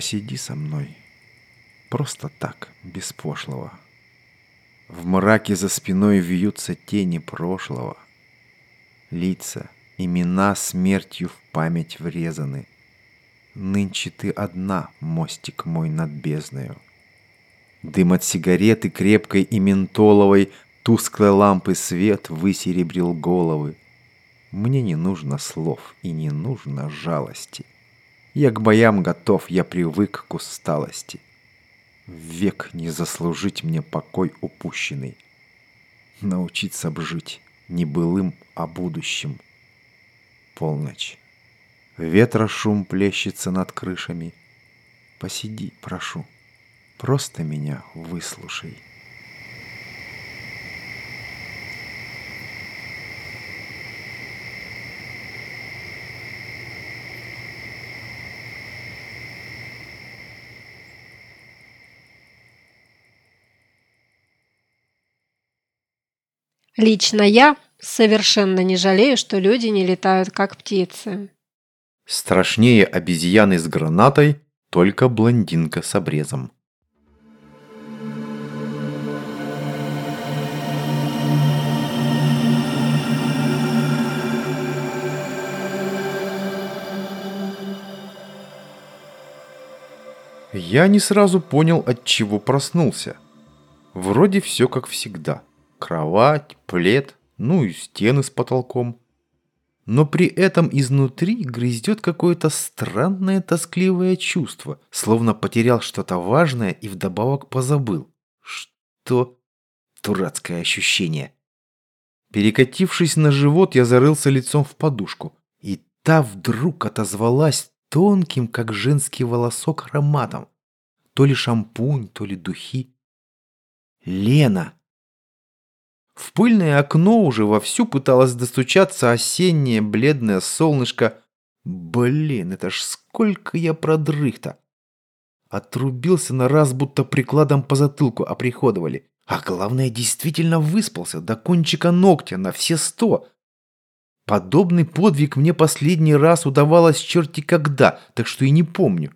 посиди со мной. Просто так, без пошлого. В мраке за спиной вьются тени прошлого. Лица, имена смертью в память врезаны. Нынче ты одна, мостик мой над бездною. Дым от сигареты крепкой и ментоловой, Тусклой лампы свет высеребрил головы. Мне не нужно слов и не нужно жалости. Я к боям готов, я привык к усталости. Век не заслужить мне покой упущенный. Научиться б жить не былым, а будущим. Полночь. Ветра шум плещется над крышами. Посиди, прошу, просто меня выслушай. Лично я совершенно не жалею, что люди не летают как птицы. Страшнее обезьяны с гранатой, только блондинка с обрезом. Я не сразу понял, от чего проснулся. Вроде все как всегда. Кровать, плед, ну и стены с потолком. Но при этом изнутри грызет какое-то странное тоскливое чувство, словно потерял что-то важное и вдобавок позабыл. Что? Дурацкое ощущение. Перекатившись на живот, я зарылся лицом в подушку. И та вдруг отозвалась тонким, как женский волосок, ароматом. То ли шампунь, то ли духи. Лена! В пыльное окно уже вовсю пыталось достучаться осеннее бледное солнышко. Блин, это ж сколько я продрых-то! Отрубился на раз, будто прикладом по затылку оприходовали. А главное, действительно выспался до кончика ногтя на все сто. Подобный подвиг мне последний раз удавалось черти когда, так что и не помню.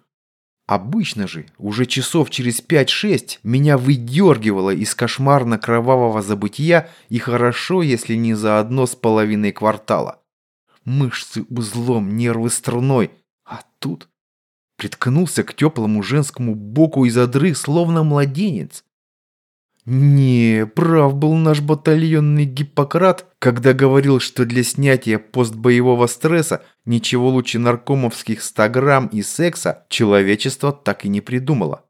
Обычно же, уже часов через 5-6, меня выдергивало из кошмарно-кровавого забытия и хорошо, если не заодно с половиной квартала. Мышцы узлом, нервы струной. А тут приткнулся к теплому женскому боку и задрых, словно младенец. Не, прав был наш батальонный Гиппократ, когда говорил, что для снятия постбоевого стресса ничего лучше наркомовских 100 грамм и секса человечество так и не придумало.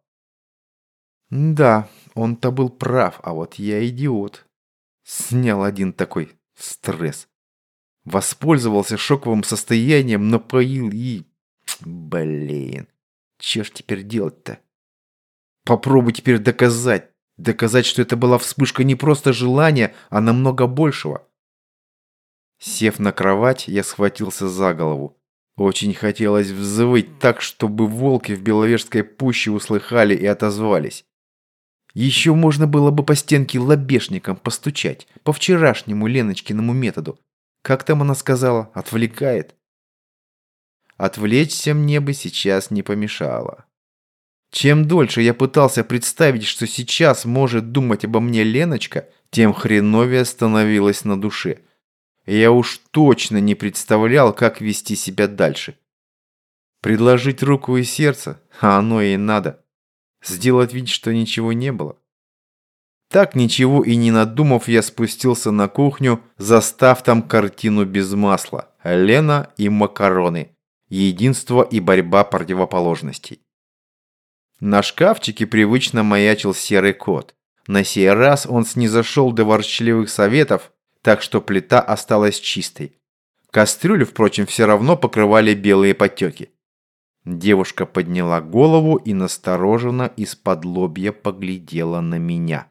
Да, он-то был прав, а вот я идиот. Снял один такой стресс. Воспользовался шоковым состоянием, напоил и... Блин, че ж теперь делать-то? Попробуй теперь доказать. Доказать, что это была вспышка не просто желания, а намного большего. Сев на кровать, я схватился за голову. Очень хотелось взвыть так, чтобы волки в Беловежской пуще услыхали и отозвались. Еще можно было бы по стенке лобешником постучать, по вчерашнему Леночкиному методу. Как там она сказала? Отвлекает. Отвлечься мне бы сейчас не помешало. Чем дольше я пытался представить, что сейчас может думать обо мне Леночка, тем хреновее становилось на душе. Я уж точно не представлял, как вести себя дальше. Предложить руку и сердце, а оно ей надо. Сделать вид, что ничего не было. Так ничего и не надумав, я спустился на кухню, застав там картину без масла. Лена и макароны. Единство и борьба противоположностей. На шкафчике привычно маячил серый кот. На сей раз он снизошел до ворчливых советов, так что плита осталась чистой. Кастрюлю, впрочем, все равно покрывали белые потеки. Девушка подняла голову и настороженно из-под лобья поглядела на меня.